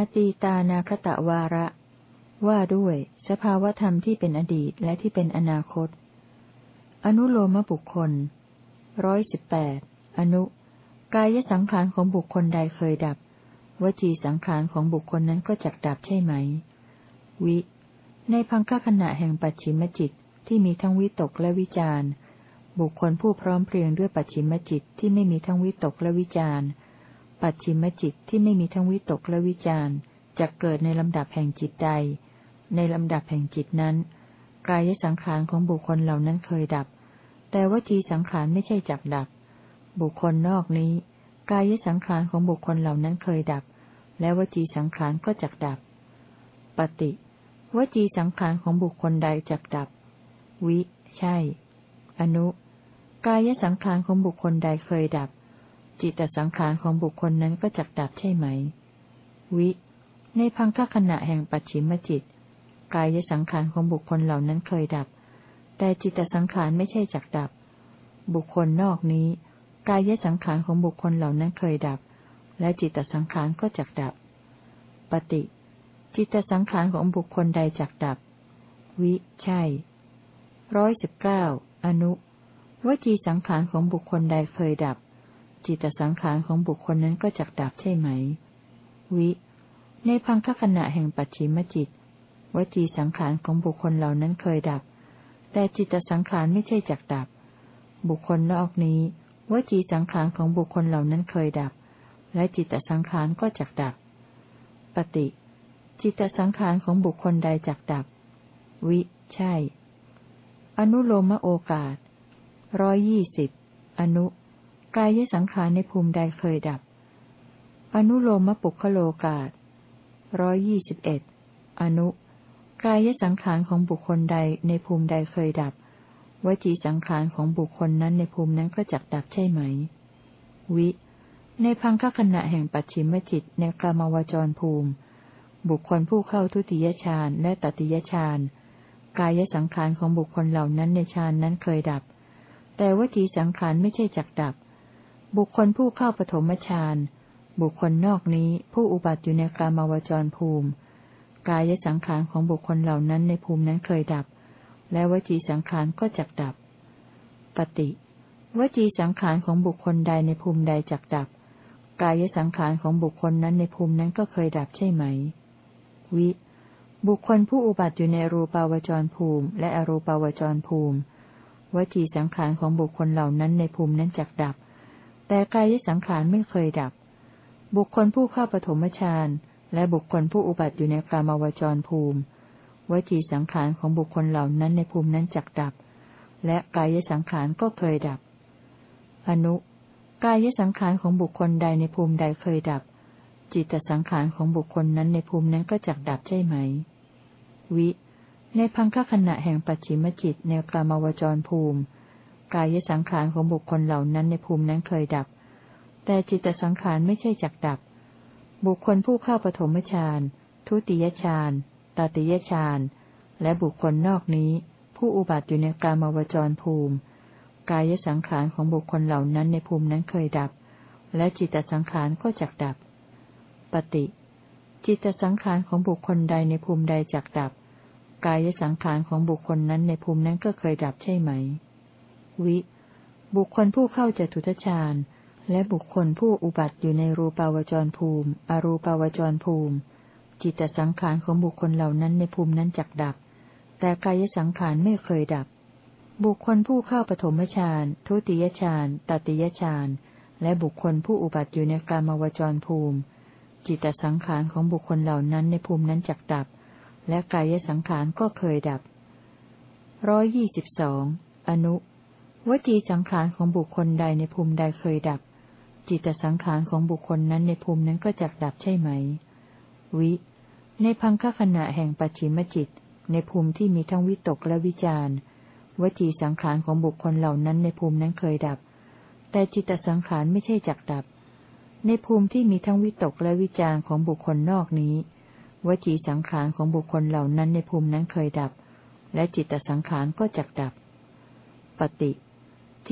อตีตานาคตะวาระ ว่าด้วย สภาวธรรมที่เป็นอดีตและที่เป็นอนาคต อนุโลมบุคคลร้อยสิบแปดอนุ กายสังขารของบุคคลใดเคยดับ วจีสังขารของบุคคลนั้นก็จักดับใช่ไหม วิ ในพังคขณะแห่งปัจฉิมจิตที่มีทั้งวิตกและวิจารบุคคลผู้พร้อมเพรียงด้วยปัจฉิมจิตที่ไม่มีทั้งวิตกและวิจาร ปัจฉิมจิตที่ไม่มีทั้งวิตกและวิจารจะเกิดในลำดับแห่งจิตใด ในลำดับแห่งจิตนั้น กายสังขารของบุคคลเหล่านั้นเคยดับ แต่วจีสังขารไม่ใช่จักดับ บุคคลนอกนี้ กายสังขารของบุคคลเหล่านั้นเคยดับ และวจีสังขารก็จักดับ ปฏิวจีสังขารของบุคคลใดจักดับ วิ ใช่ อนุ กายสังขารของบุคคลใดเคยดับ จิตสังขารของบุคคลนั้นก็จักดับใช่ไหม วิ ในพังคขณะแห่งปัจฉิมจิต กายสังขารของบุคคลเหล่านั้นเคยดับ แต่จิตสังขารไม่ใช่จักดับ บุคคลนอกนี้ กายสังขารของบุคคลเหล่านั้นเคยดับ และจิตสังขารก็จักดับ ปฏิ จิตสังขารของบุคคลใดจักดับ วิ ใช่ร้อยสิบเก้าอนุวจีสังขารของบุคคลใดเคยดับ จิตสังขารของบุคคลนั้นก็จักดับใช่ไหม วิ ในพังคขณะแห่งปัจฉิมจิต วจีสังขารของบุคคลเหล่านั้นเคยดับ แต่จิตสังขารไม่ใช่จักดับ บุคคลนอกนี้ วจีสังขารของบุคคลเหล่านั้นเคยดับ และจิตสังขารก็จักดับ ปฏิ จิตสังขารของบุคคลใดจักดับ วิ ใช่ อนุโลมโอกาสร้อยยี่สิบอนุ กายสังขารในภูมิใดเคยดับ อนุโลมปุคโลกาตร้อยยี่สิบเอ็ดอนุ กายสังขารของบุคคลใดในภูมิใดเคยดับ วจีสังขารของบุคคลนั้นในภูมินั้นก็จักดับใช่ไหม วิ ในพังคขณะแห่งปัจฉิมจิตในกามวจรภูมิ บุคคลผู้เข้าทุติยฌานและตติยฌานกายสังขารของบุคคลเหล่านั้นในฌานนั้นเคยดับ แต่วจีสังขารไม่ใช่จักดับ บุคคลผู้เข้าปฐมฌาน บุคคลนอกนี้ผู้อุบัติอยู่ในกามาวจรภูมิ กายสังขารของบุคคลเหล่านั้นในภูมินั้นเคยดับ และวจีสังขารก็จักดับ ปฏิวจีสังขารของบุคคลใดในภูมิใดจักดับ กายสังขารของบุคคลนั้นในภูมินั้นก็เคยดับใช่ไหม วิ บุคคลผู้อุบัติอยู่ในรูปาวจรภูมิ และอรูปาวจรภูมิ วจีสังขารของบุคคลเหล่านั้นในภูมินั้นจักดับ แต่กายสังขารไม่เคยดับ บุคคลผู้เข้าปฐมฌานและบุคคลผู้อุบัติอยู่ในกามาวจรภูมิวจีสังขารของบุคคลเหล่านั้นในภูมินั้นจักดับ และกายสังขารก็เคยดับ อนุ กายสังขารของบุคคลใดในภูมิใดเคยดับ จิตสังขารของบุคคลนั้นในภูมินั้นก็จักดับใช่ไหม วิ ในพังคขณะแห่งปัจฉิมจิตในกามาวจรภูมิ กายสังขารของบุคคลเหล่านั้นในภูมินั้นเคยดับ แต่จิตสังขารไม่ใช่จักดับ บุคคลผู้เข้าปฐมฌานทุติยฌานตติยฌานและบุคคลนอกนี้ ผู้อุบัติอยู่ในกามวจรภูมิ กายสังขารของบุคคลเหล่านั้นในภูมินั้นเคยดับ และจิตสังขารก็จักดับ ปฏิ จิตสังขารของบุคคลใดในภูมิใดจักดับ กายสังขารของบุคคลนั้นในภูมินั้นก็เคยดับใช่ไหม วิ บุคคลผู้เข้าจตุทชาญ และบุคคลผู้อุบัติอยู่ในรูปาวจรภูมิ อรูปาวจรภูมิ จิตสังขารของบุคคลเหล่านั้นในภูมินั้นจักดับ แต่กายสังขารไม่เคยดับ บุคคลผู้เข้าปฐมฌาน ทุติยฌาน ตติยฌาน และบุคคลผู้อุบัติอยู่ในกามาวจรภูมิ จิตสังขารของบุคคลเหล่านั้นในภูมินั้นจักดับ และกายสังขารก็เคยดับร้อยยี่สิบสอง อนุ วจีสังขารของบุคคลใดในภูมิใดเคยดับ จิตสังขารของบุคคลนั้นในภูมินั้นก็จักดับใช่ไหม วิ ในพังคขณะแห่งปัจฉิมจิต ในภูมิที่มีทั้งวิตกและวิจารวจีสังขารของบุคคลเหล่านั้นในภูมินั้นเคยดับ แต่จิตสังขารไม่ใช่จักดับ ในภูมิที่มีทั้งวิตกและวิจารของบุคคลนอกนี้ วจีสังขารของบุคคลเหล่านั้นในภูมินั้นเคยดับ และจิตสังขารก็จักดับ ปฏิ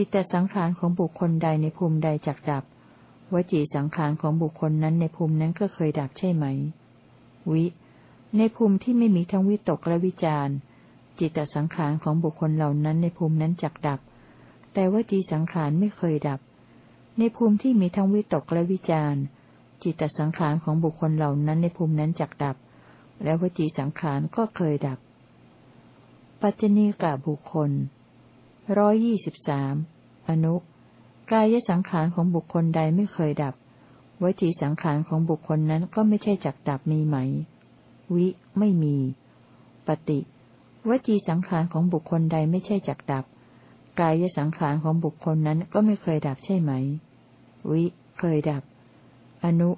จิตตสังขารของบุคคลใดในภูมิใดจักดับ วจีสังขารของบุคคลนั้นในภูมินั้นก็เคยดับใช่ไหม วิ ในภูมิที่ไม่มีทั้งวิตกและวิจารจิตตสังขารของบุคคลเหล่านั้นในภูมินั้นจักดับ แต่วจีสังขารไม่เคยดับ ในภูมิที่มีทั้งวิตกและวิจารจิตตสังขารของบุคคลเหล่านั้นในภูมินั้นจักดับ และวจีสังขารก็เคยดับ ปัจจณีกะบุคคล ร้อยยี่สิบสามอนุกายสังขารของบุคคลใดไม่เคยดับ วจีสังขารของบุคคลนั้นก็ไม่ใช่จักดับมีไหม วิ ไม่มี ปฏิ วจีสังขารของบุคคลใดไม่ใช่จักดับ กายสังขารของบุคคลนั้นก็ไม่เคยดับใช่ไหม วิ เคยดับ อนุ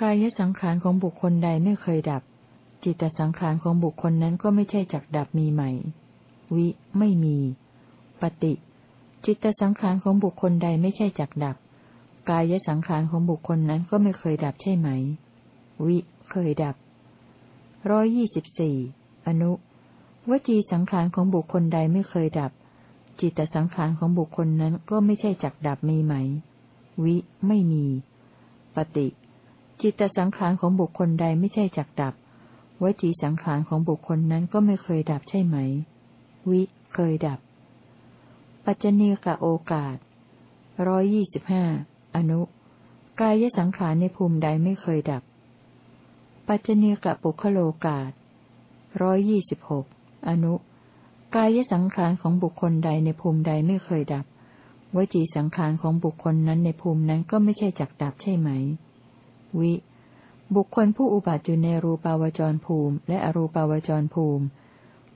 กายสังขารของบุคคลใดไม่เคยดับ จิตสังขารของบุคคลนั้นก็ไม่ใช่จักดับมีไหม วิ ไม่มี ปฏิ จิตสังขารของบุคคลใดไม่ใช่จักดับ กายสังขารของบุคคลนั้นก็ไม่เคยดับใช่ไหม วิ เคยดับร้อยยี่สิบสี่อนุ วจีสังขารของบุคคลใดไม่เคยดับ จิตสังขารของบุคคลนั้นก็ไม่ใช่จักดับมีไหม วิ ไม่มี ปฏิ จิตสังขารของบุคคลใดไม่ใช่จักดับ วจีสังขารของบุคคลนั้นก็ไม่เคยดับใช่ไหม วิ เคยดับ ปัจจเนกะโอกาสร้อยยี่สิบห้าอนุ กายสังขารในภูมิใดไม่เคยดับ ปัจจเนกะปุคโลกาสร้อยยี่สิบหกอนุ กายสังขารของบุคคลใดในภูมิใดไม่เคยดับ วจีสังขารของบุคคลนั้นในภูมินั้นก็ไม่ใช่จักดับใช่ไหม วิ บุคคลผู้อุบัติอยู่ในรูปาวจรภูมิ และอรูปาวจรภูมิ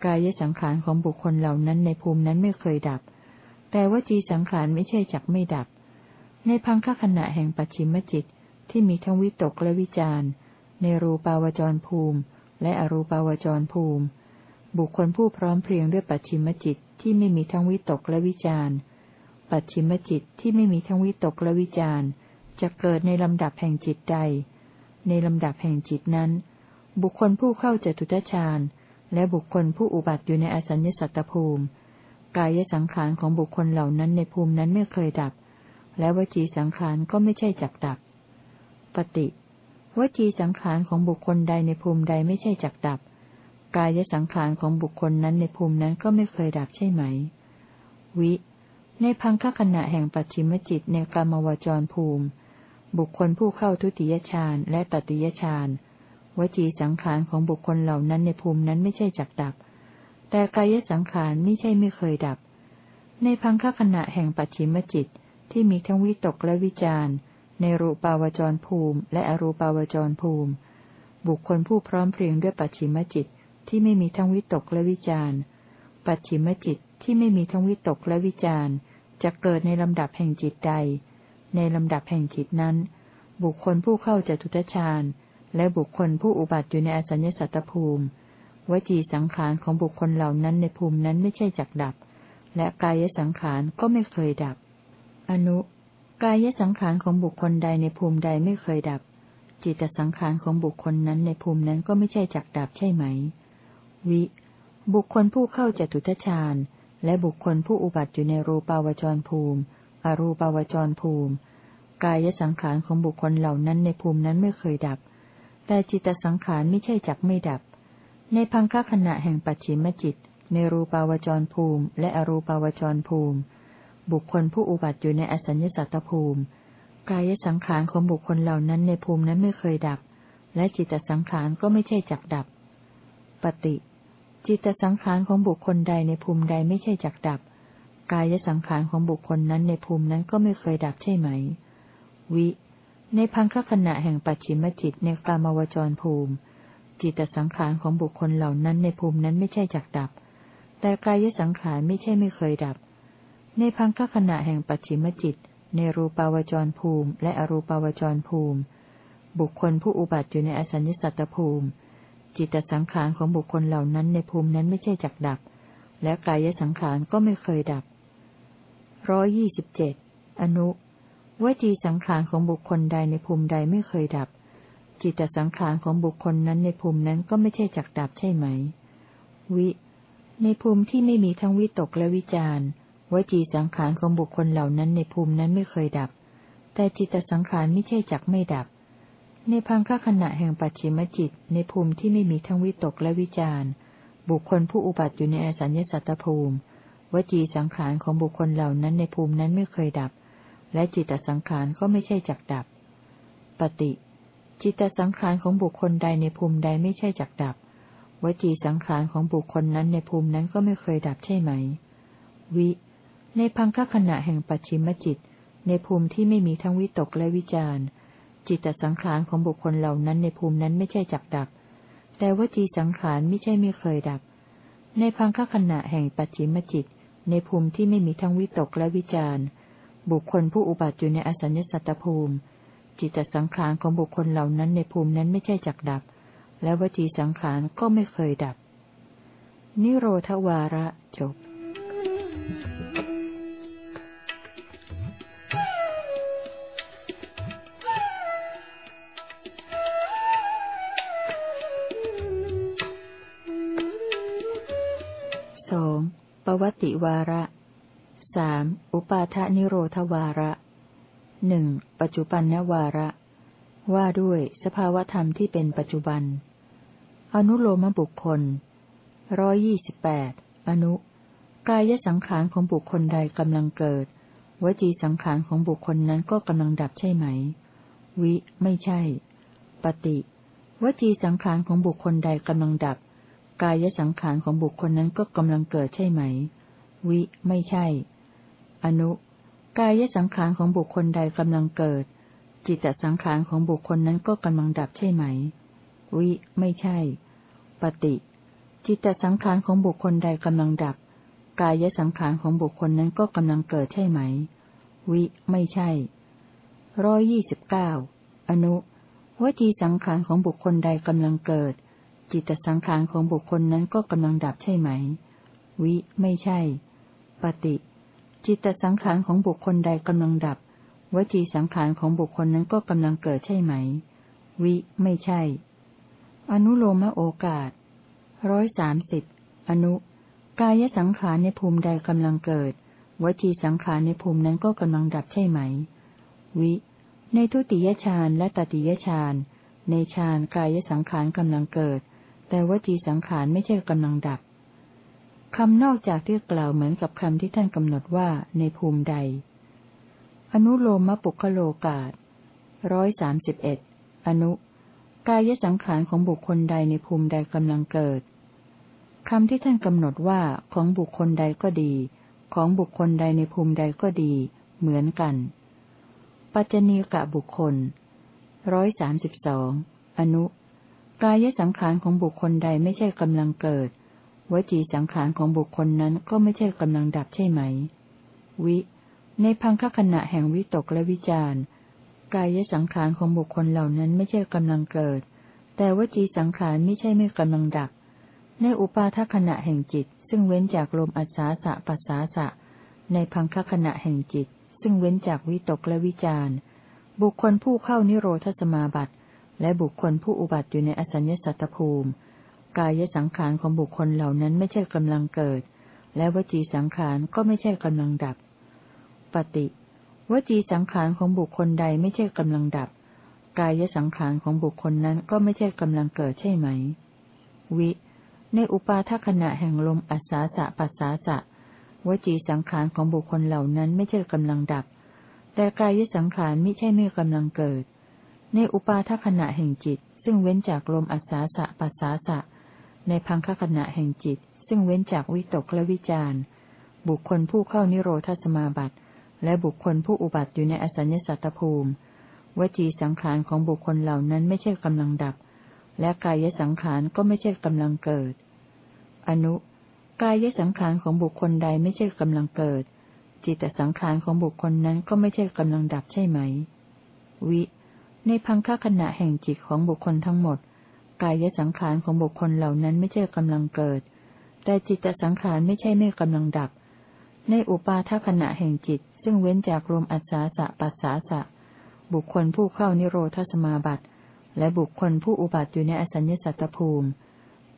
กายสังขารของบุคคลเหล่านั้นในภูมินั้นไม่เคยดับ แต่วจีสังขารไม่ใช่จักไม่ดับ ในพังคขณะแห่งปัจฉิมจิตที่มีทั้งวิตกและวิจารในรูปาวจรภูมิ และอรูปาวจรภูมิ บุคคลผู้พร้อมเพรียงด้วยปัจฉิมจิตที่ไม่มีทั้งวิตกและวิจารปัจฉิมจิตที่ไม่มีทั้งวิตกและวิจารจะเกิดในลำดับแห่งจิตใด ในลำดับแห่งจิตนั้น บุคคลผู้เข้าจตุตฌานและบุคคลผู้อุบัติอยู่ในอสัญญสัตตภูมิ กายสังขารของบุคคลเหล่านั้นในภูมินั้นไม่เคยดับ และวจีสังขารก็ไม่ใช่จักดับ ปฏิวจีสังขารของบุคคลใดในภูมิใดไม่ใช่จักดับ กายสังขารของบุคคลนั้นในภูมินั้นก็ไม่เคยดับใช่ไหม วิ ในพังคขณะแห่งปัจฉิมจิตในกรรมวจรภูมิ บุคคลผู้เข้าทุติยฌานและตติยฌานวจีสังขารของบุคคลเหล่านั้นในภูมินั้นไม่ใช่จักดับ แต่กายสังขารไม่ใช่ไม่เคยดับ ในพังคขณะแห่งปัจฉิมจิตที่มีทั้งวิตกและวิจารในรูปาวจรภูมิ และอรูปาวจรภูมิ บุคคลผู้พร้อมเพรียงด้วยปัจฉิมจิตที่ไม่มีทั้งวิตกและวิจารปัจฉิมจิตที่ไม่มีทั้งวิตกและวิจารจะเกิดในลำดับแห่งจิตใด ในลำดับแห่งจิตนั้น บุคคลผู้เข้าจตุตฌานและบุคคลผู้อุบัติอยู่ในอสัญญสัตตภูมิ วจีสังขารของบุคคลเหล่านั้นในภูมินั้นไม่ใช่จักดับ และกายสังขารก็ไม่เคยดับ อนุ กายสังขารของบุคคลใดในภูมิใดไม่เคยดับ จิตสังขารของบุคคลนั้นในภูมินั้นก็ไม่ใช่จักดับใช่ไหม วิ บุคคลผู้เข้าจตุทชาญ และบุคคลผู้อุบัติอยู่ในรูปาวจรภูมิ อรูปาวจรภูมิ กายสังขารของบุคคลเหล่านั้นในภูมินั้นไม่เคยดับ แต่จิตสังขารไม่ใช่จักไม่ดับ ในพังคขณะแห่งปัจฉิมจิต ในรูปาวจรภูมิ และอรูปาวจรภูมิ บุคคลผู้อุบัติอยู่ในอสัญญสัตตภูมิ กายสังขารของบุคคลเหล่านั้นในภูมินั้นไม่เคยดับ และจิตสังขารก็ไม่ใช่จักดับ ปฏิ จิตสังขารของบุคคลใดในภูมิใดไม่ใช่จักดับ กายสังขารของบุคคลนั้นในภูมินั้นก็ไม่เคยดับใช่ไหม วิ ในพังคขณะแห่งปัจฉิมจิตในกามวจรภูมิ จิตสังขารของบุคคลเหล่านั้นในภูมินั้นไม่ใช่จักดับ แต่กายสังขารไม่ใช่ไม่เคยดับ ในพังคขณะแห่งปัจฉิมจิต ในรูปาวจรภูมิ และอรูปาวจรภูมิ บุคคลผู้อุบัติอยู่ในอสัญญสัตตภูมิ จิตสังขารของบุคคลเหล่านั้นในภูมินั้นไม่ใช่จักดับ และกายสังขารก็ไม่เคยดับร้อยี่สิบเจ็ดอนุวจีสังขารของบุคคลใดในภูมิใดไม่เคยดับ จิตสังขารของบุคคลนั้นในภูมินั้นก็ไม่ใช่จักดับใช่ไหม วิ ในภูมิที่ไม่มีทั้งวิตกและวิจารวจีสังขารของบุคคลเหล่านั้นในภูมินั้นไม่เคยดับ แต่จิตสังขารไม่ใช่จักไม่ดับ ในพังคขณะแห่งปัจฉิมจิต ในภูมิที่ไม่มีทั้งวิตกและวิจารบุคคลผู้อุบัติอยู่ในอสัญญสัตตภูมิ วจีสังขารของบุคคลเหล่านั้นในภูมินั้นไม่เคยดับ และจิตสังขารก็ไม่ใช่จักดับ ปฏิ จิตสังขารของบุคคลใดในภูมิใดไม่ใช่จักดับ วจีสังขารของบุคคลนั้นในภูมินั้นก็ไม่เคยดับใช่ไหม วิ ในพังคขณะแห่งปัจฉิมจิต ในภูมิที่ไม่มีทั้งวิตกและวิจารจิตสังขารของบุคคลเหล่านั้นในภูมินั้นไม่ใช่จักดับ แต่วจีสังขารไม่ใช่ไม่เคยดับ ในพังคขณะแห่งปัจฉิมจิต ในภูมิที่ไม่มีทั้งวิตกและวิจารบุคคลผู้อุบัติอยู่ในอสัญญสัตตภูมิ จิตสังขารของบุคคลเหล่านั้นในภูมินั้นไม่ใช่จักดับ และวจีสังขารก็ไม่เคยดับ นิโรธวาระจบสองปวัติวาระสามอุปาทานิโรธวาระ หนึ่งปัจจุบันนวาระ ว่าด้วยสภาวธรรมที่เป็นปัจจุบัน อนุโลมบุคคลร้อยี่สิบแปดอนุ กายสังขารของบุคคลใดกำลังเกิด วจีสังขารของบุคคลนั้นก็กำลังดับใช่ไหม วิ ไม่ใช่ ปฏิ วจีสังขารของบุคคลใดกำลังดับ กายสังขารของบุคคลนั้นก็กำลังเกิดใช่ไหม วิ ไม่ใช่ อนุ กายสังขารของบุคคลใดกำลังเกิด จิตสังขารของบุคคลนั้นก็กำลังดับใช่ไหม วิ ไม่ใช่ ปฏิ จิตสังขารของบุคคลใดกำลังดับ กายสังขารของบุคคลนั้นก็กำลังเกิดใช่ไหม วิ ไม่ใช่ร้อยยี่สิบเก้าอนุวจีสังขารของบุคคลใดกำลังเกิด จิตสังขารของบุคคลนั้นก็กำลังดับใช่ไหม วิ ไม่ใช่ ปฏิ จิตสังขารของบุคคลใดกำลังดับ วจีสังขารของบุคคลนั้นก็กำลังเกิดใช่ไหม วิ ไม่ใช่ อนุโลมโอกาสร้อยสามสิบอนุ กายสังขารในภูมิใดกำลังเกิด วจีสังขารในภูมินั้นก็กำลังดับใช่ไหม วิ ในทุติยฌานและตติยฌาน ในฌานกายสังขารกำลังเกิด แต่วจีสังขารไม่ใช่กำลังดับ คำนอกจากที่กล่าวเหมือนกับคำที่ท่านกำหนดว่าในภูมิใด อนุโลมปุคโลกาตร้อยสามสิบเอ็ดอนุ กายสังขารของบุคคลใดในภูมิใดกำลังเกิดคำที่ท่านกำหนดว่าของบุคคลใดก็ดี ของบุคคลใดในภูมิใดก็ดี เหมือนกัน ปัจจณีกะบุคคลร้อยสามสิบสองอนุ กายสังขารของบุคคลใดไม่ใช่กำลังเกิด วจีสังขารของบุคคลนั้นก็ไม่ใช่กำลังดับใช่ไหม วิ ในพังคขณะแห่งวิตกและวิจารกายสังขารของบุคคลเหล่านั้นไม่ใช่กำลังเกิด แต่วจีสังขารไม่ใช่ไม่กำลังดับ ในอุปาทขณะแห่งจิต ซึ่งเว้นจากลมอัศาสะปัสสาสะ ในพังคขณะแห่งจิต ซึ่งเว้นจากวิตกและวิจารบุคคลผู้เข้านิโรธสมาบัติ และบุคคลผู้อุบัติอยู่ในอสัญญสัตตภูมิ กายสังขารของบุคคลเหล่านั้นไม่ใช่กำลังเกิด และวจีสังขารก็ไม่ใช่กำลังดับ ปฏิวจีสังขารของบุคคลใดไม่ใช่กำลังดับ กายสังขารของบุคคลนั้นก็ไม่ใช่กำลังเกิดใช่ไหม วิ ในอุปาทขณะแห่งลมอัศาสะปัสสาสะวจีสังขารของบุคคลเหล่านั้นไม่ใช่กำลังดับ แต่กายสังขารไม่ใช่ไม่กำลังเกิด ในอุปาทขณะแห่งจิต ซึ่งเว้นจากลมอัศาสะปัสสาสะ ในพังคขณะแห่งจิต ซึ่งเว้นจากวิตกและวิจารบุคคลผู้เข้านิโรธสมาบัติ และบุคคลผู้อุบัติอยู่ในอสัญญสัตตภูมิ วจีสังขารของบุคคลเหล่านั้นไม่ใช่กำลังดับ และกายสังขารก็ไม่ใช่กำลังเกิด อนุ กายสังขารของบุคคลใดไม่ใช่กำลังเกิด จิตสังขารของบุคคลนั้นก็ไม่ใช่กำลังดับใช่ไหม วิ ในพังคขณะแห่งจิตของบุคคลทั้งหมด กายสังขารของบุคคลเหล่านั้นไม่ใช่กำลังเกิด แต่จิตสังขารไม่ใช่ไม่กำลังดับ ในอุปาทขณะแห่งจิต ซึ่งเว้นจากรวมอัศาสะปัสสาสะ บุคคลผู้เข้านิโรธสมาบัติ และบุคคลผู้อุบัติอยู่ในอสัญญสัตตภูมิ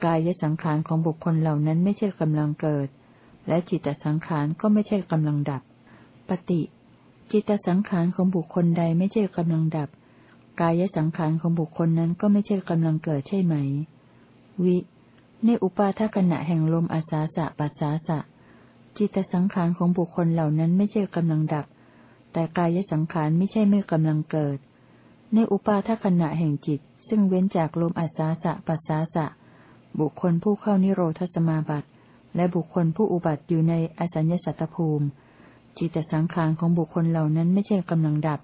กายสังขารของบุคคลเหล่านั้นไม่ใช่กำลังเกิด และจิตสังขารก็ไม่ใช่กำลังดับ ปฏิ จิตสังขารของบุคคลใดไม่ใช่กำลังดับ กายสังขารของบุคคลนั้นก็ไม่ใช่กำลังเกิดใช่ไหม วิ ในอุปาทขณะแห่งลมอาสาสะปัสสาสะ จิตสังขารของบุคคลเหล่านั้นไม่ใช่กำลังดับ แต่กายสังขารไม่ใช่ไม่กำลังเกิด ในอุปาทขณะแห่งจิต ซึ่งเว้นจากลมอาสาสะปัสสาสะ บุคคลผู้เข้านิโรธสมาบัติ และบุคคลผู้อุบัติอยู่ในอสัญญสัตตภูมิ จิตสังขารของบุคคลเหล่านั้นไม่ใช่กำลังดับ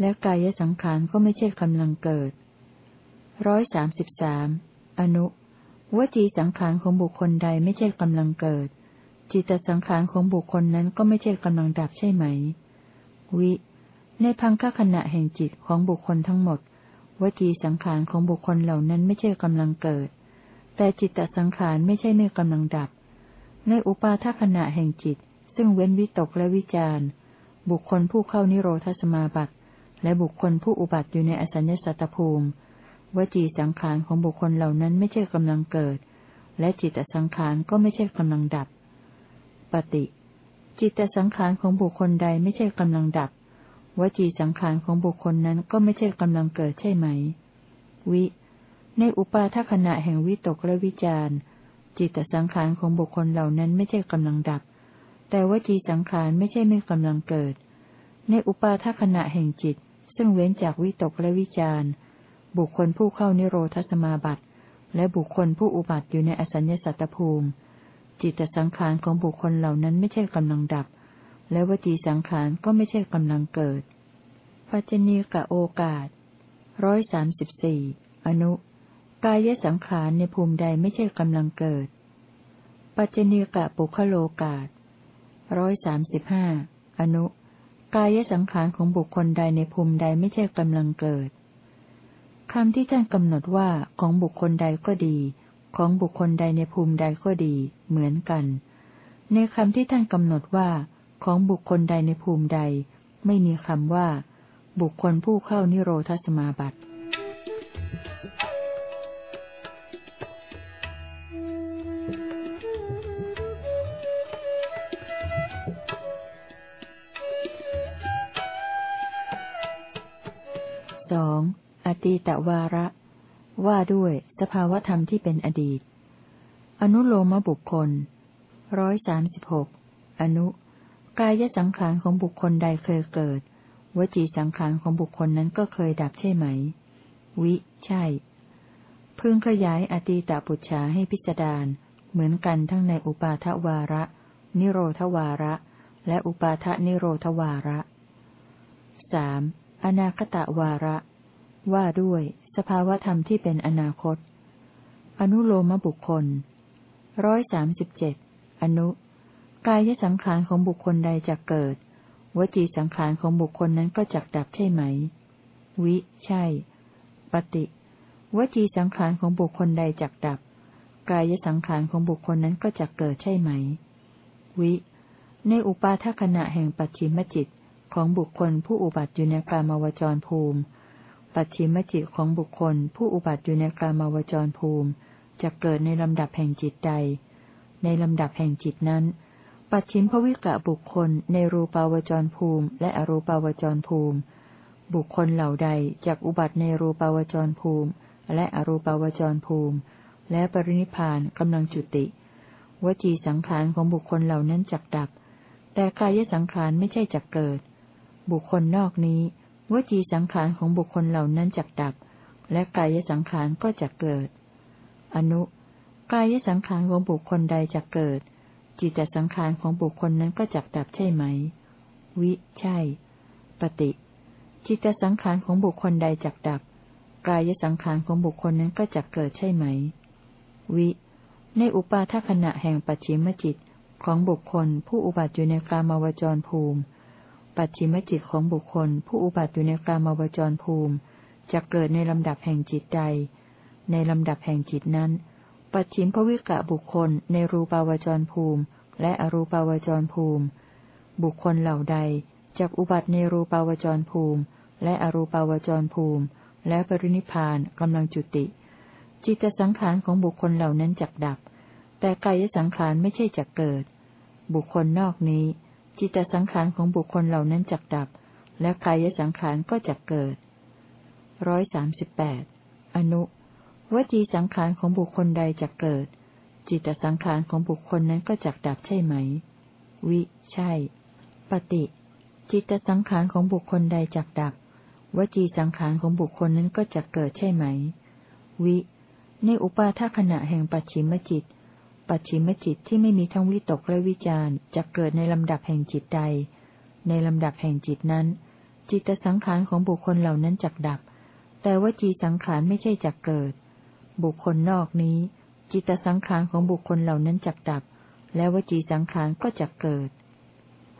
และกายสังขารก็ไม่ใช่กำลังเกิดร้อยสามสิบสามอนุ วจีสังขารของบุคคลใดไม่ใช่กำลังเกิด จิตสังขารของบุคคลนั้นก็ไม่ใช่กำลังดับใช่ไหม วิ ในพังคขณะแห่งจิตของบุคคลทั้งหมด วจีสังขารของบุคคลเหล่านั้นไม่ใช่กำลังเกิด แต่จิตตสังขารไม่ใช่ไม่กำลังดับ ในอุปาทขณะแห่งจิต ซึ่งเว้นวิตกและวิจารบุคคลผู้เข้านิโรธสมาบัติ และบุคคลผู้อุบัติอยู่ในอสัญญสัตตภูมิ วจีสังขารของบุคคลเหล่านั้นไม่ใช่กำลังเกิด และจิตสังขารก็ไม่ใช่กำลังดับ ปฏิ จิตสังขารของบุคคลใดไม่ใช่กำลังดับ วจีสังขารของบุคคลนั้นก็ไม่ใช่กำลังเกิดใช่ไหม วิ ในอุปาทขณะแห่งวิตกและวิจารจิตสังขารของบุคคลเหล่านั้นไม่ใช่กำลังดับ แต่วจีสังขารไม่ใช่ไม่กำลังเกิด ในอุปาทขณะแห่งจิต ซึ่งเว้นจากวิตกและวิจารบุคคลผู้เข้านิโรธสมาบัติ และบุคคลผู้อุบัติอยู่ในอสัญญสัตตภูมิ จิตสังขารของบุคคลเหล่านั้นไม่ใช่กำลังดับ และวจีสังขารก็ไม่ใช่กำลังเกิดปัจจเนกะโอกาสร้อยสามสิบสี่อนุ กายสังขารในภูมิใดไม่ใช่กำลังเกิด ปัจจเนกะปุคโลกาสร้อยสามสิบห้าอนุ กายสังขารของบุคคลใดในภูมิใดไม่ใช่กำลังเกิดคำที่ท่านกำหนดว่าของบุคคลใดก็ดี ของบุคคลใดในภูมิใดก็ดี เหมือนกัน ในคำที่ท่านกำหนดว่าของบุคคลใดในภูมิใด ไม่มีคำว่า บุคคลผู้เข้านิโรธสมาบัติ ตวาระ ว่าด้วยสภาวธรรมที่เป็นอดีต อนุโลมบุคคลร้อยสามสิบหกอนุ กายสังขารของบุคคลใดเคยเกิด วจีสังขารของบุคคลนั้นก็เคยดับใช่ไหม วิ ใช่ พึงขยายอตีตปุจฉาให้พิจารณาเหมือนกันทั้งในอุปาทวาระ นิโรธวาระ และอุปาทนิโรธวาระสามอนาคตวาระ ว่าด้วย สภาวธรรมที่เป็นอนาคต อนุโลมบุคคลร้อยสามสิบเจ็ดอนุ กายสังขารของบุคคลใดจะเกิด วจีสังขารของบุคคลนั้นก็จักดับใช่ไหม วิ ใช่ ปฏิ วจีสังขารของบุคคลใดจักดับ กายสังขารของบุคคลนั้นก็จักเกิดใช่ไหม วิ ในอุปาทขณะแห่งปัจฉิมจิตของบุคคลผู้อุบัติอยู่ในกามาวจรภูมิ ปัจฉิมจิตของบุคคล ผู้อุบัติอยู่ในกามาวจรภูมิจะเกิดในลำดับแห่งจิตใด ในลำดับแห่งจิตนั้น ปัจฉิมภวิกะบุคคลในรูปาวจรภูมิ และอรูปาวจรภูมิ บุคคลเหล่าใดจากอุบัติในรูปาวจรภูมิ และอรูปาวจรภูมิ และปรินิพานกำลังจุติ วจีสังขารของบุคคลเหล่านั้นจักดับ แต่กายสังขารไม่ใช่จักเกิด บุคคลนอกนี้ วจีสังขารของบุคคลเหล่านั้นจักดับ และกายสังขารก็จะเกิด อนุ กายสังขารของบุคคลใดจะเกิด จิตสังขารของบุคคลนั้นก็จักดับใช่ไหม วิ ใช่ ปฏิ จิตสังขารของบุคคลใดจักดับ กายสังขารของบุคคลนั้นก็จักเกิดใช่ไหม วิ ในอุปาทขณะแห่งปัจฉิมจิตของบุคคลผู้อุบัติอยู่ในกามาวจรภูมิ ปัจฉิมจิตของบุคคล ผู้อุบัติอยู่ในกามาวจรภูมิจะเกิดในลำดับแห่งจิตใด ในลำดับแห่งจิตนั้น ปัจฉิมภวิกะบุคคลในรูปาวจรภูมิ และอรูปาวจรภูมิ บุคคลเหล่าใดจักอุบัติในรูปาวจรภูมิ และอรูปาวจรภูมิ และปรินิพานกำลังจุติ จิตสังขารของบุคคลเหล่านั้นจักดับ แต่กายสังขารไม่ใช่จักเกิด บุคคลนอกนี้ จิตสังขารของบุคคลเหล่านั้นจักดับ และกายสังขารก็จักเกิดร้อยสามสิบแปดอนุ วจีสังขารของบุคคลใดจะเกิด จิตสังขารของบุคคลนั้นก็จักดับใช่ไหม วิ ใช่ ปฏิ จิตสังขารของบุคคลใดจักดับ วจีสังขารของบุคคลนั้นก็จะเกิดใช่ไหม วิ ในอุปาทขณะแห่งปัจฉิมจิต ปัจฉิมจิตที่ไม่มีทั้งวิตกและวิจารจะเกิดในลำดับแห่งจิตใด ในลำดับแห่งจิตนั้น จิตสังขารของบุคคลเหล่านั้นจักดับ แต่ว่าจีสังขารไม่ใช่จักเกิด บุคคลนอกนี้ จิตสังขารของบุคคลเหล่านั้นจักดับ และวจีสังขารก็จักเกิด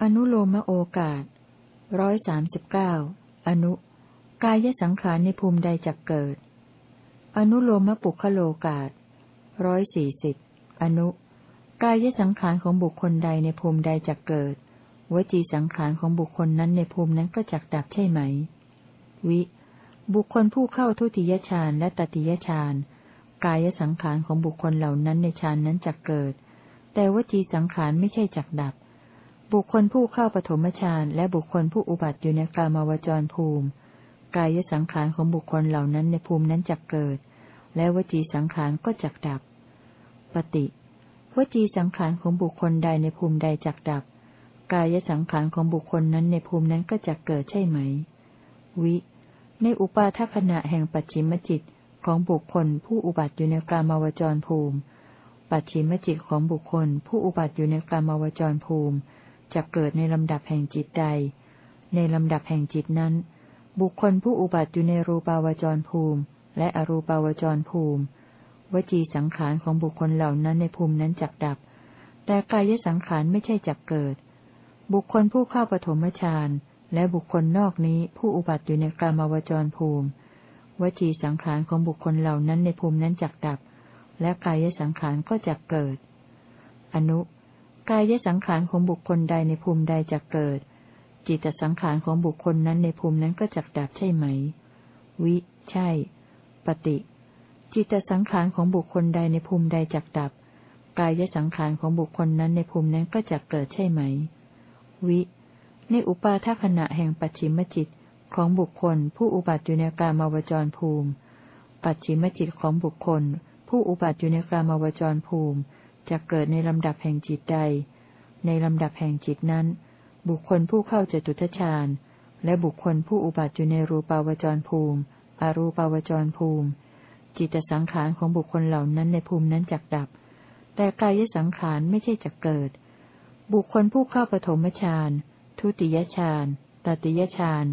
อนุโลมโอกาสร้อยสามสิบเก้าอนุ กายสังขารในภูมิใดจักเกิด อนุโลมปุคโลกาตร้อยสี่สิบ อนุ กายสังขารของบุคคลใดในภูมิใดจักเกิด วจีสังขารของบุคคลนั้นในภูมินั้นก็จักดับใช่ไหม วิ บุคคลผู้เข้าทุติยฌานและตติยฌานกายสังขารของบุคคลเหล่านั้นในฌานนั้นจักเกิด แต่วจีสังขารไม่ใช่จักดับ บุคคลผู้เข้าปฐมฌานและบุคคลผู้อุบัติอยู่ในกามาวจรภูมิ กายสังขารของบุคคลเหล่านั้นในภูมินั้นจักเกิด และวจีสังขารก็จักดับ ปฏิวจีสังขารของบุคคลใดในภูมิใดจักดับ กายสังขารของบุคคลนั้นในภูมินั้นก็จักเกิดใช่ไหม วิ ในอุปาทขณะแห่งปัจฉิมจิตของบุคคลผู้อุบัติอยู่ในกามาวจรภูมิ ปัจฉิมจิตของบุคคล ผู้อุบัติอยู่ในกามาวจรภูมิจะเกิดในลำดับแห่งจิตใด ในลำดับแห่งจิตนั้น บุคคลผู้อุบัติอยู่ในรูปาวจรภูมิ และอรูปาวจรภูมิ วจีสังขารของบุคคลเหล่านั้นในภูมินั้นจักดับ แต่กายสังขารไม่ใช่จักเกิด บุคคลผู้เข้าปฐมฌานและบุคคลนอกนี้ผู้อุบัติอยู่ในกามาวจรภูมิ วจีสังขารของบุคคลเหล่านั้นในภูมินั้นจักดับ และกายสังขารก็จักเกิด อนุกายสังขารของบุคคลใดในภูมิใดจักเกิด จิตสังขารของบุคคลนั้นในภูมินั้นก็จักดับใช่ไหม วิ ใช่ ปฏิ จิตสังขารของบุคคลใดในภูมิใดจักดับ กายสังขารของบุคคลนั้นในภูมินั้นก็จักเกิดใช่ไหม วิ ในอุปาทขณะแห่งปัจฉิมจิตของบุคคล ผู้อุบัติอยู่ในกามาวจรภูมิ ปัจฉิมจิตของบุคคล ผู้อุบัติอยู่ในกามาวจรภูมิจะเกิดในลำดับแห่งจิตใด ในลำดับแห่งจิตนั้น บุคคลผู้เข้าจตุทชาญและบุคคลผู้อุบัติอยู่ในรูปาวจรภูมิ อรูปาวจรภูมิ จิตสังขารของบุคคลเหล่านั้นในภูมินั้นจักดับ แต่กายสังขารไม่ใช่จักเกิด บุคคลผู้เข้าปฐมฌาน ทุติยฌาน ตติยฌาน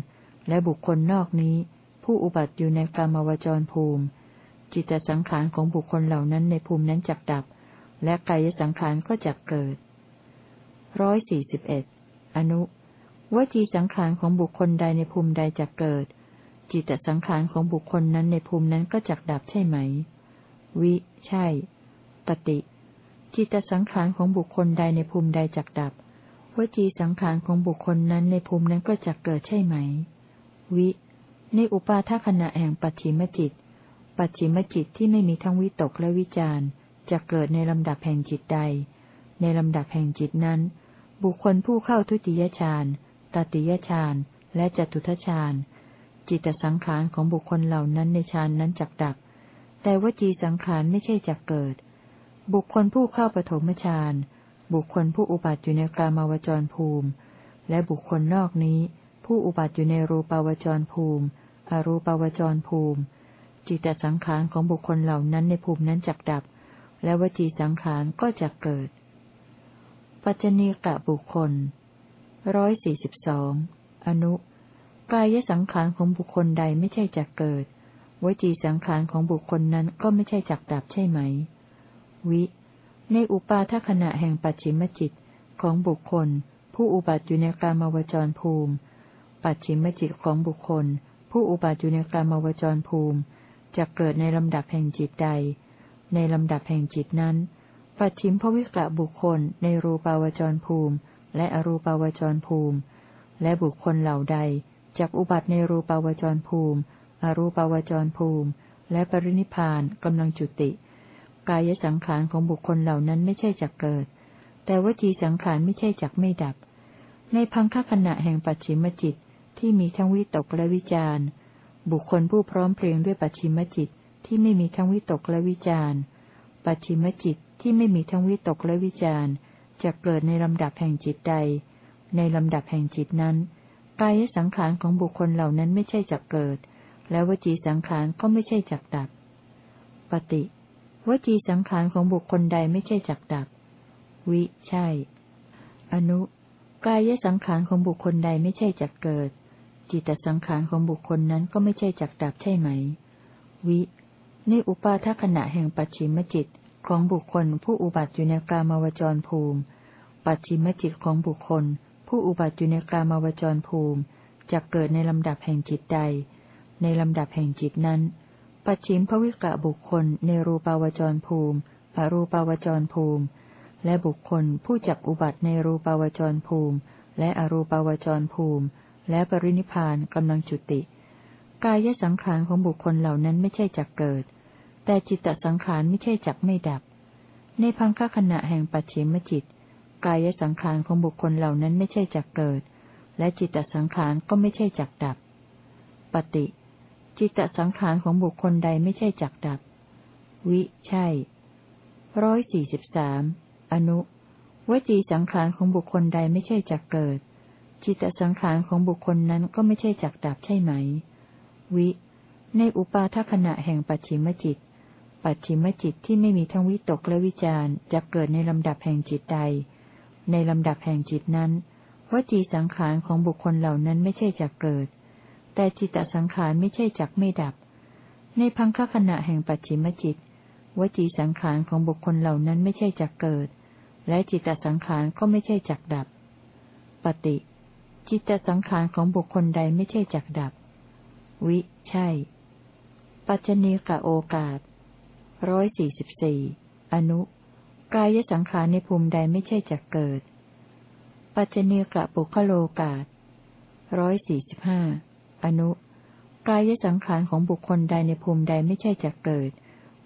และบุคคลนอกนี้ ผู้อุบัติอยู่ในกามาวจรภูมิ จิตสังขารของบุคคลเหล่านั้นในภูมินั้นจักดับ และกายสังขารก็จักเกิดร้อยสี่สิบเอ็ดอนุวจีสังขารของบุคคลใดในภูมิใดจะเกิด จิตสังขารของบุคคลนั้นในภูมินั้นก็จักดับใช่ไหม วิ ใช่ ปฏิ จิตสังขารของบุคคลใดในภูมิใดจักดับวจีสังขารของบุคคลนั้นในภูมินั้นก็จักเกิดใช่ไหม วิ ในอุปาทขณะแห่งปัจฉิมจิต ปัจฉิมจิตที่ไม่มีทั้งวิตกและวิจารจะเกิดในลำดับแห่งจิตใด ในลำดับแห่งจิตนั้น บุคคลผู้เข้าทุติยฌานตติยฌานและจตุทฌาน จิตสังขารของบุคคลเหล่านั้นในฌานนั้นจักดับ แต่วจีสังขารไม่ใช่จักเกิด บุคคลผู้เข้าปฐมฌาน บุคคลผู้อุบัติอยู่ในกามาวจรภูมิ และบุคคลนอกนี้ ผู้อุบัติอยู่ในรูปาวจรภูมิ อรูปาวจรภูมิ จิตสังขารของบุคคลเหล่านั้นในภูมินั้นจักดับ และวจีสังขารก็จะเกิด ปัจจเนกะบุคคลร้อยสี่สิบสองอนุ กายสังขารของบุคคลใดไม่ใช่จักเกิด วจีสังขารของบุคคลนั้นก็ไม่ใช่จักดับใช่ไหม วิ ในอุปาทขณะแห่งปัจฉิมจิตของบุคคล ผู้อุบัติอยู่ในกามวจรภูมิ ปัจฉิมจิตของบุคคล ผู้อุบัติอยู่ในกามวจรภูมิจะเกิดในลำดับแห่งจิตใด ในลำดับแห่งจิตนั้น ปัจฉิมภวิกะบุคคลในรูปาวจรภูมิ และอรูปาวจรภูมิ และบุคคลเหล่าใด จากอุบัติในรูปาวจรภูมิ อรูปาวจรภูมิ และปรินิพานกำลังจุติ กายสังขารของบุคคลเหล่านั้นไม่ใช่จักเกิด แต่วจีสังขารไม่ใช่จักไม่ดับ ในพังคขณะแห่งปัจฉิมจิตที่มีทั้งวิตกและวิจารบุคคลผู้พร้อมเพรียงด้วยปัจฉิมจิตที่ไม่มีทั้งวิตกและวิจารปัจฉิมจิตที่ไม่มีทั้งวิตกและวิจารจะเกิดในลำดับแห่งจิตใด ในลำดับแห่งจิตนั้น กายสังขารของบุคคลเหล่านั้นไม่ใช่จักเกิด และวจีสังขารก็ไม่ใช่จักดับ ปฏิวจีสังขารของบุคคลใดไม่ใช่จักดับ วิ ใช่ อนุ กายสังขารของบุคคลใดไม่ใช่จักเกิด จิตสังขารของบุคคลนั้นก็ไม่ใช่จักดับใช่ไหม วิในอุปาทขณะแห่งปัจฉิมจิตของบุคคลผู้อุบัติอยู่ในกามาวจรภูมิ ปัจฉิมจิตของบุคคล ผู้อุบัติอยู่ในกามาวจรภูมิจะเกิดในลำดับแห่งจิตใด ในลำดับแห่งจิตนั้น ปัจฉิมภวิกะบุคคลในรูปาวจรภูมิอรูปาวจรภูมิ และบุคคลผู้จักอุบัติในรูปาวจรภูมิ และอรูปาวจรภูมิ และปรินิพานกำลังจุติ กายสังขารของบุคคลเหล่านั้นไม่ใช่จักเกิด แต่จิตตสังขารไม่ใช่จักไม่ดับ ในพังคขณะแห่งปัจฉิมจิต กายสังขารของบุคคลเหล่านั้นไม่ใช่จักเกิด และจิตตสังขารก็ไม่ใช่จักดับ ปฏิ จิตตสังขารของบุคคลใดไม่ใช่จักดับ วิ ใช่ร้อยสี่สิบสามอนุ วจีสังขารของบุคคลใดไม่ใช่จักเกิด จิตตสังขารของบุคคลนั้นก็ไม่ใช่จักดับใช่ไหม วิ ในอุปาทขณะแห่งปัจฉิมจิตปัจฉิมจิตที่ไม่มีทั้งวิตกและวิจารจะเกิดในลำดับแห่งจิตใด ในลำดับแห่งจิตนั้น วจีสังขารของบุคคลเหล่านั้นไม่ใช่จักเกิด แต่จิตตสังขารไม่ใช่จักไม่ดับ ในพังคขณะแห่งปัจฉิมจิต วจีสังขารของบุคคลเหล่านั้นไม่ใช่จักเกิด และจิตตสังขารก็ไม่ใช่จักดับ ปฏิ จิตตสังขารของบุคคลใดไม่ใช่จักดับ วิ ใช่ ปัจจเนกะโอกาสร้อยสี่สิบสี่อนุ กายสังขารในภูมิใดไม่ใช่จักเกิด ปัจเจเนกะปุคโลกาตร้อยสี่สิบห้าอนุ กายสังขารของบุคคลใดในภูมิใดไม่ใช่จักเกิด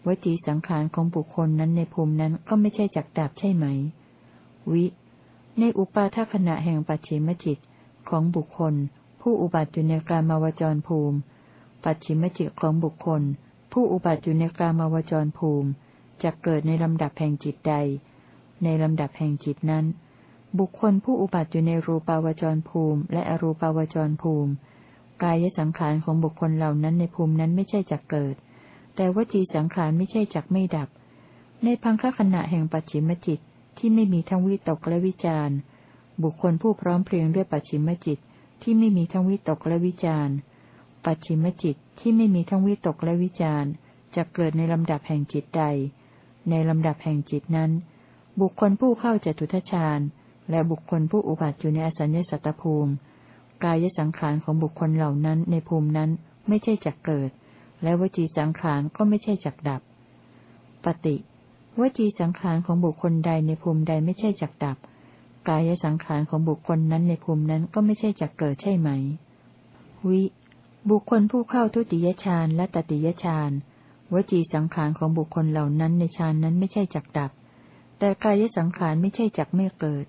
วจีสังขารของบุคคลนั้นในภูมินั้นก็ไม่ใช่จักดับใช่ไหม วิ ในอุปาทขณะแห่งปัจฉิมจิตของบุคคล ผู้อุบัติอยู่ในกามาวจรภูมิ ปัจฉิมจิตของบุคคล ผู้อุบัติอยู่ในกามาวจรภูมิ จะเกิดในลำดับแห่งจิตใด ในลำดับแห่งจิตนั้น บุคคลผู้อุบัติอยู่ในรูปาวจรภูมิ และอรูปาวจรภูมิ กายสังขารของบุคคลเหล่านั้นในภูมินั้นไม่ใช่จักเกิด แต่วจีสังขารไม่ใช่จักไม่ดับ ในพังคขณะแห่งปัจฉิมจิตที่ไม่มีทั้งวิตกและวิจารบุคคลผู้พร้อมเพรียงด้วยปัจฉิมจิตที่ไม่มีทั้งวิตกและวิจารปัจฉิมจิตที่ไม่มีทั้งวิตกและวิจารจะเกิดในลำดับแห่งจิตใด ในลำดับแห่งจิตนั้น บุคคลผู้เข้าจตุทชาญ และบุคคลผู้อุบัติอยู่ในอสัญญสัตตภูมิ กายสังขารของบุคคลเหล่านั้นในภูมินั้นไม่ใช่จักเกิด และวจีสังขารก็ไม่ใช่จักดับ ปฏิวจีสังขารของบุคคลใดในภูมิใดไม่ใช่จักดับ กายสังขารของบุคคลนั้นในภูมินั้นก็ไม่ใช่จักเกิดใช่ไหม วิ บุคคลผู้เข้าทุติยฌานและตติยฌาน วจีสังขารของบุคคลเหล่านั้นในฌานนั้นไม่ใช่จักดับ แต่กายสังขารไม่ใช่จักไม่เกิด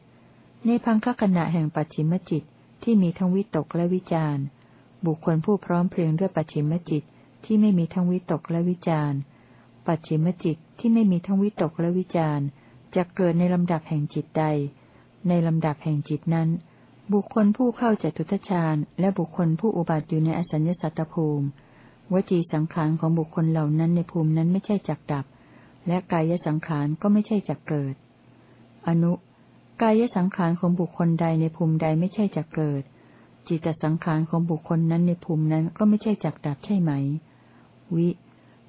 ในพังคขณะแห่งปัจฉิมจิตที่มีทั้งวิตกและวิจารบุคคลผู้พร้อมเพรียงด้วยปัจฉิมจิตที่ไม่มีทั้งวิตกและวิจารปัจฉิมจิตที่ไม่มีทั้งวิตกและวิจารจะเกิดในลำดับแห่งจิตใด ในลำดับแห่งจิตนั้น บุคคลผู้เข้าจตุทชาญและบุคคลผู้อุบัติอยู่ในอสัญญสัตตภูมิ วจีสังขารของบุคคลเหล่านั้นในภูมินั้นไม่ใช่จักดับ และกายสังขารก็ไม่ใช่จักเกิด อนุ กายสังขารของบุคคลใดในภูมิใดไม่ใช่จักเกิด จิตสังขารของบุคคลนั้นในภูมินั้นก็ไม่ใช่จักดับใช่ไหม วิ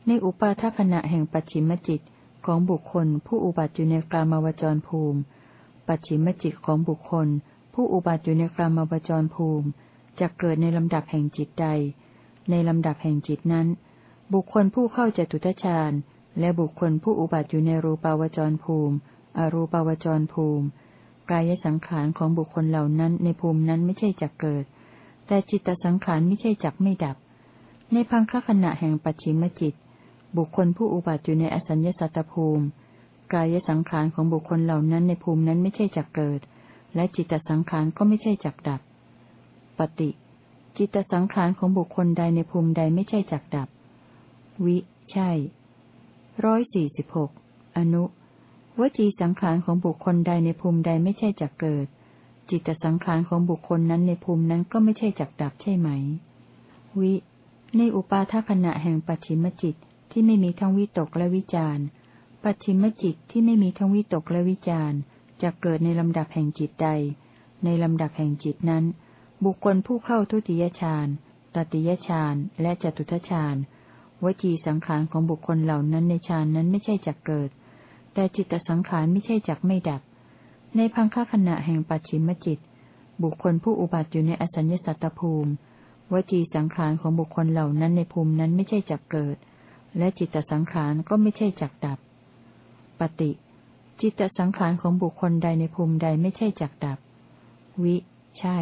ในอุปาทขณะแห่งปัจฉิมจิตของบุคคล ผู้อุบัติอยู่ในกามาวจรภูมิ ปัจฉิมจิตของบุคคล ผู้อุบัติอยู่ในกรรมบจรภูมิจะเกิดในลำดับแห่งจิตใด ในลำดับแห่งจิตนั้น บุคคลผู้เข้าจตุทชาญ และบุคคลผู้อุบัติอยู่ในรูปาวจรภูมิ อรูปาวจรภูมิ กายสังขารของบุคคลเหล่านั้นในภูมินั้นไม่ใช่จักเกิด แต่จิตตสังขารไม่ใช่จักไม่ดับ ในพังคขณะแห่งปัจฉิมจิต บุคคลผู้อุบัติอยู่ในอสัญญสัตตภูมิ กายสังขารของบุคคลเหล่านั้นในภูมินั้นไม่ใช่จักเกิด และจิตตสังขารก็ไม่ใช่จักดับ ปฏิ จิตตสังขารของบุคคลใดในภูมิใดไม่ใช่จักดับ วิ ใช่ร้อยสี่สิบหกอนุวจีสังขารของบุคคลใดในภูมิใดไม่ใช่จักเกิด จิตตสังขารของบุคคลนั้นในภูมินั้นก็ไม่ใช่จักดับใช่ไหม วิ ในอุปาทขณะแห่งปัจฉิมจิตที่ไม่มีทั้งวิตกและวิจารปัจฉิมจิตที่ไม่มีทั้งวิตกและวิจารจะเกิดในลำดับแห่งจิตใด ในลำดับแห่งจิตนั้น บุคคลผู้เข้าทุติยฌานตติยฌานและจตุทฌานวจีสังขารของบุคคลเหล่านั้นในฌานนั้นไม่ใช่จักเกิด แต่จิตสังขารไม่ใช่จักไม่ดับ ในพังคขณะแห่งปัจฉิมจิต บุคคลผู้อุบัติอยู่ในอสัญญสัตตภูมิ วจีสังขารของบุคคลเหล่านั้นในภูมินั้นไม่ใช่จักเกิด และจิตสังขารก็ไม่ใช่จักดับ ปฏิ จิตสังขารของบุคคลใดในภูมิใดไม่ใช่จักดับ วิ ใช่